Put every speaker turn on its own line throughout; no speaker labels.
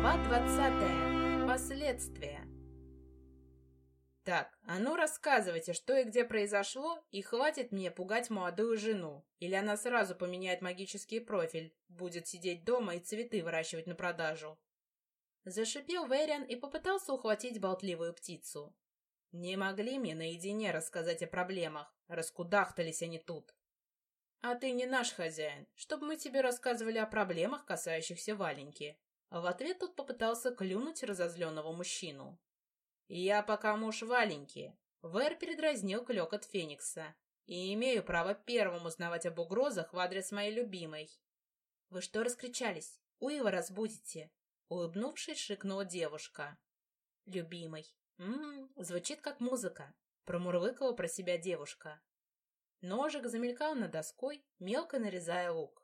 Глава 20. Последствия. Так, а ну рассказывайте, что и где произошло, и хватит мне пугать молодую жену. Или она сразу поменяет магический профиль, будет сидеть дома и цветы выращивать на продажу. Зашипел Вэриан и попытался ухватить болтливую птицу. Не могли мне наедине рассказать о проблемах, раскудахтались они тут. А ты не наш хозяин, чтобы мы тебе рассказывали о проблемах, касающихся Валеньки. В ответ тот попытался клюнуть разозленного мужчину. «Я пока муж Валеньки», — Вэр передразнил клёкот Феникса, «и имею право первым узнавать об угрозах в адрес моей любимой». «Вы что раскричались? Уива разбудите!» Улыбнувшись, шикнула девушка. «Любимой. Ммм, звучит как музыка», — промурлыкала про себя девушка. Ножик замелькал над доской, мелко нарезая лук.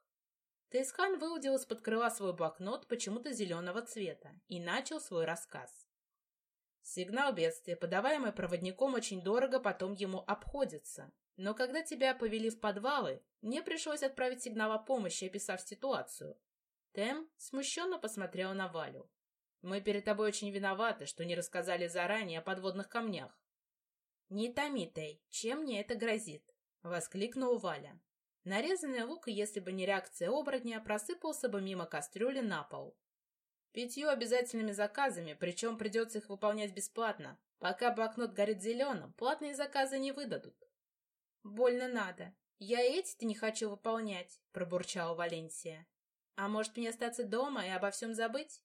Тейсхан выудил из-под крыла свой блокнот почему-то зеленого цвета и начал свой рассказ. Сигнал бедствия, подаваемый проводником, очень дорого потом ему обходится. Но когда тебя повели в подвалы, мне пришлось отправить сигнал о помощи, описав ситуацию. Тем смущенно посмотрел на Валю. Мы перед тобой очень виноваты, что не рассказали заранее о подводных камнях. Не томи, Тей, чем мне это грозит? Воскликнул Валя. Нарезанный лук, если бы не реакция оборотня, просыпался бы мимо кастрюли на пол. Пятью обязательными заказами, причем придется их выполнять бесплатно. Пока блокнот горит зеленым, платные заказы не выдадут. «Больно надо. Я эти-то не хочу выполнять», — пробурчала Валенсия. «А может мне остаться дома и обо всем забыть?»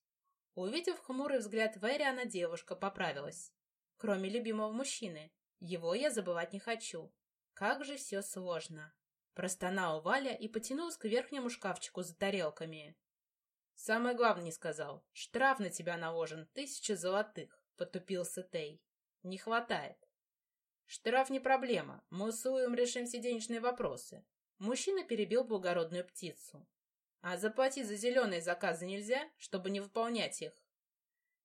Увидев хмурый взгляд Вэриана, девушка поправилась. «Кроме любимого мужчины. Его я забывать не хочу. Как же все сложно!» Простонал Валя и потянулся к верхнему шкафчику за тарелками. «Самое главное не сказал. Штраф на тебя наложен, тысяча золотых», — потупился Тей. «Не хватает». «Штраф не проблема. Мы с Уем решим все денежные вопросы». Мужчина перебил благородную птицу. «А заплатить за зеленые заказы нельзя, чтобы не выполнять их?»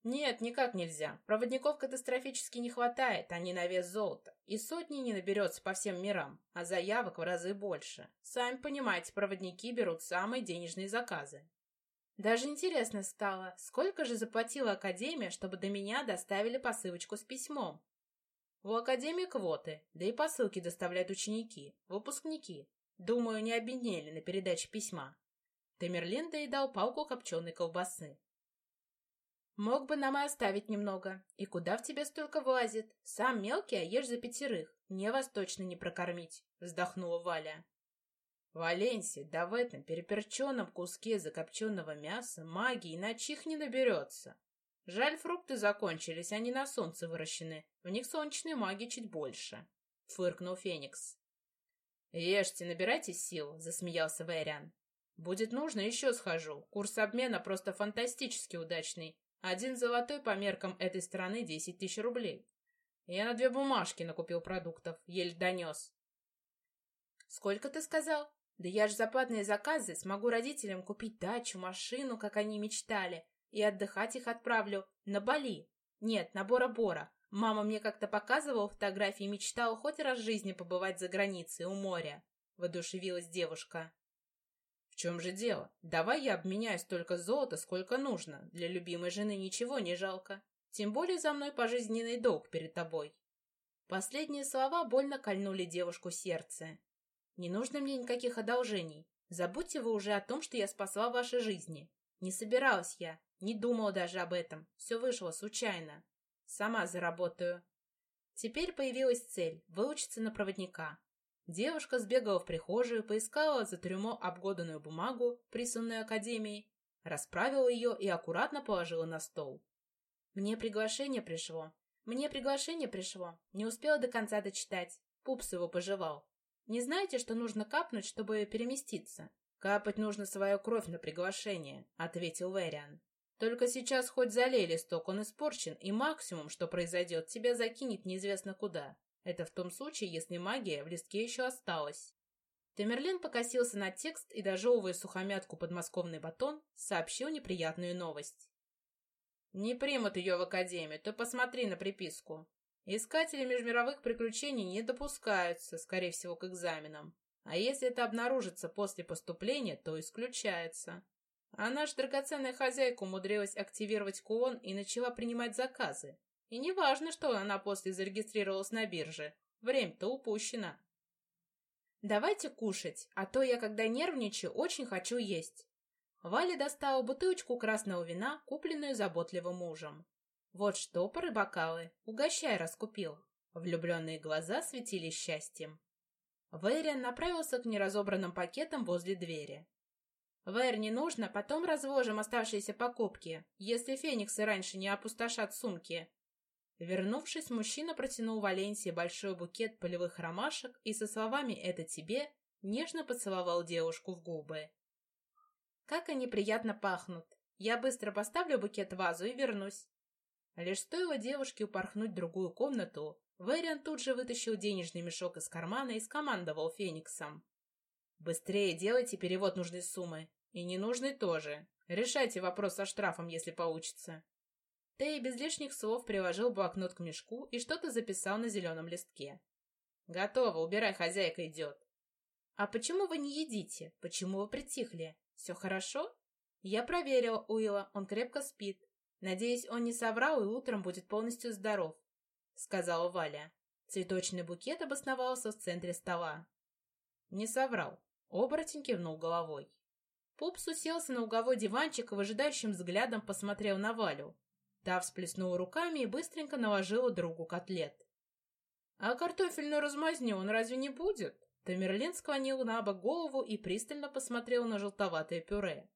Нет, никак нельзя. Проводников катастрофически не хватает, они на вес золота. И сотни не наберется по всем мирам, а заявок в разы больше. Сами понимаете, проводники берут самые денежные заказы. Даже интересно стало, сколько же заплатила Академия, чтобы до меня доставили посылочку с письмом? У Академии квоты, да и посылки доставляют ученики, выпускники. Думаю, не обеднели на передаче письма. Тамерлин доедал палку копченой колбасы. Мог бы нам и оставить немного. И куда в тебе столько влазит? Сам мелкий, а ешь за пятерых. Мне вас точно не прокормить, вздохнула Валя. Валенсия, да в этом переперченном куске закопченного мяса магии иначе их не наберется. Жаль, фрукты закончились, они на солнце выращены. В них солнечной магии чуть больше. Фыркнул Феникс. Ешьте, набирайте сил, засмеялся Вэриан. Будет нужно, еще схожу. Курс обмена просто фантастически удачный. Один золотой по меркам этой страны десять тысяч рублей. Я на две бумажки накупил продуктов, еле донес. Сколько ты сказал? Да я ж за платные заказы смогу родителям купить дачу, машину, как они мечтали, и отдыхать их отправлю на Бали. Нет, на Бора-Бора. Мама мне как-то показывала фотографии и мечтала хоть раз в жизни побывать за границей, у моря. Воодушевилась девушка чем же дело? Давай я обменяю столько золота, сколько нужно. Для любимой жены ничего не жалко. Тем более за мной пожизненный долг перед тобой. Последние слова больно кольнули девушку сердце. Не нужно мне никаких одолжений. Забудьте вы уже о том, что я спасла ваши жизни. Не собиралась я, не думала даже об этом. Все вышло случайно. Сама заработаю. Теперь появилась цель – выучиться на проводника. Девушка сбегала в прихожую, поискала за трюмо обглоданную бумагу, присланную Академией, расправила ее и аккуратно положила на стол. «Мне приглашение пришло. Мне приглашение пришло. Не успела до конца дочитать. Пупс его пожевал. Не знаете, что нужно капнуть, чтобы переместиться?» «Капать нужно свою кровь на приглашение», — ответил Вэриан. «Только сейчас хоть залей листок, он испорчен, и максимум, что произойдет, тебя закинет неизвестно куда. Это в том случае, если магия в листке еще осталась. Тамерлин покосился на текст и, дожевывая сухомятку подмосковный батон, сообщил неприятную новость. «Не примут ее в академию, то посмотри на приписку. Искатели межмировых приключений не допускаются, скорее всего, к экзаменам. А если это обнаружится после поступления, то исключается. А наша драгоценная хозяйка умудрилась активировать кулон и начала принимать заказы. И не важно, что она после зарегистрировалась на бирже. Время-то упущено. Давайте кушать, а то я, когда нервничаю, очень хочу есть. Валя достала бутылочку красного вина, купленную заботливым мужем. Вот что, бокалы, угощай, раскупил. Влюбленные глаза светились счастьем. Вэриан направился к неразобранным пакетам возле двери. «Вэр, не нужно, потом разложим оставшиеся покупки, если фениксы раньше не опустошат сумки». Вернувшись, мужчина протянул Валенсии большой букет полевых ромашек и со словами «это тебе» нежно поцеловал девушку в губы. «Как они приятно пахнут! Я быстро поставлю букет в вазу и вернусь». Лишь стоило девушке упорхнуть в другую комнату, Вэриан тут же вытащил денежный мешок из кармана и скомандовал Фениксом. «Быстрее делайте перевод нужной суммы. И ненужный тоже. Решайте вопрос со штрафом, если получится. Тей без лишних слов приложил блокнот к мешку и что-то записал на зеленом листке. «Готово, убирай, хозяйка идет». «А почему вы не едите? Почему вы притихли? Все хорошо?» «Я проверила Уилла, он крепко спит. Надеюсь, он не соврал и утром будет полностью здоров», — сказала Валя. Цветочный букет обосновался в центре стола. «Не соврал», — оборотень кивнул головой. Пупс уселся на уговой диванчик и выжидающим взглядом посмотрел на Валю. Та всплеснула руками и быстренько наложила другу котлет. «А картофельную размазню он разве не будет?» Тамерлин склонил на бок голову и пристально посмотрел на желтоватое пюре.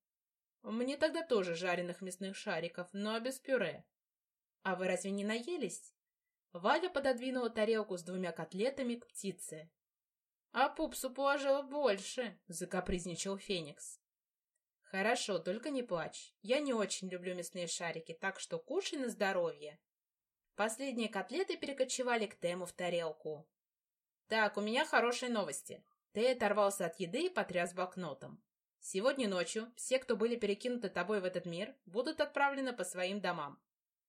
«Мне тогда тоже жареных мясных шариков, но без пюре». «А вы разве не наелись?» Валя пододвинула тарелку с двумя котлетами к птице. «А пупсу положила больше», — закапризничал Феникс. Хорошо, только не плачь. Я не очень люблю мясные шарики, так что кушай на здоровье. Последние котлеты перекочевали к Тему в тарелку. Так, у меня хорошие новости. Ты оторвался от еды и потряс блокнотом. Сегодня ночью все, кто были перекинуты тобой в этот мир, будут отправлены по своим домам.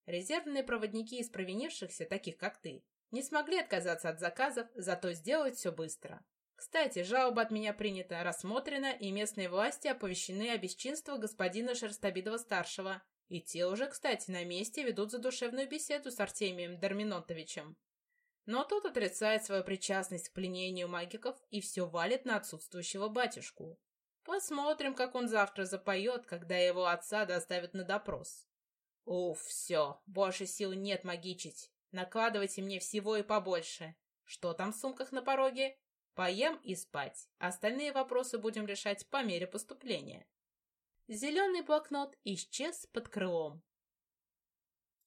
Резервные проводники из провинившихся, таких как ты, не смогли отказаться от заказов, зато сделать все быстро. Кстати, жалоба от меня принята, рассмотрена, и местные власти оповещены о бесчинствах господина Шерстобитова-старшего. И те уже, кстати, на месте ведут задушевную беседу с Артемием Дарминотовичем. Но тот отрицает свою причастность к пленению магиков и все валит на отсутствующего батюшку. Посмотрим, как он завтра запоет, когда его отца доставят на допрос. Уф, все, больше сил нет магичить. Накладывайте мне всего и побольше. Что там в сумках на пороге? Поем и спать. Остальные вопросы будем решать по мере поступления. Зеленый блокнот исчез под крылом.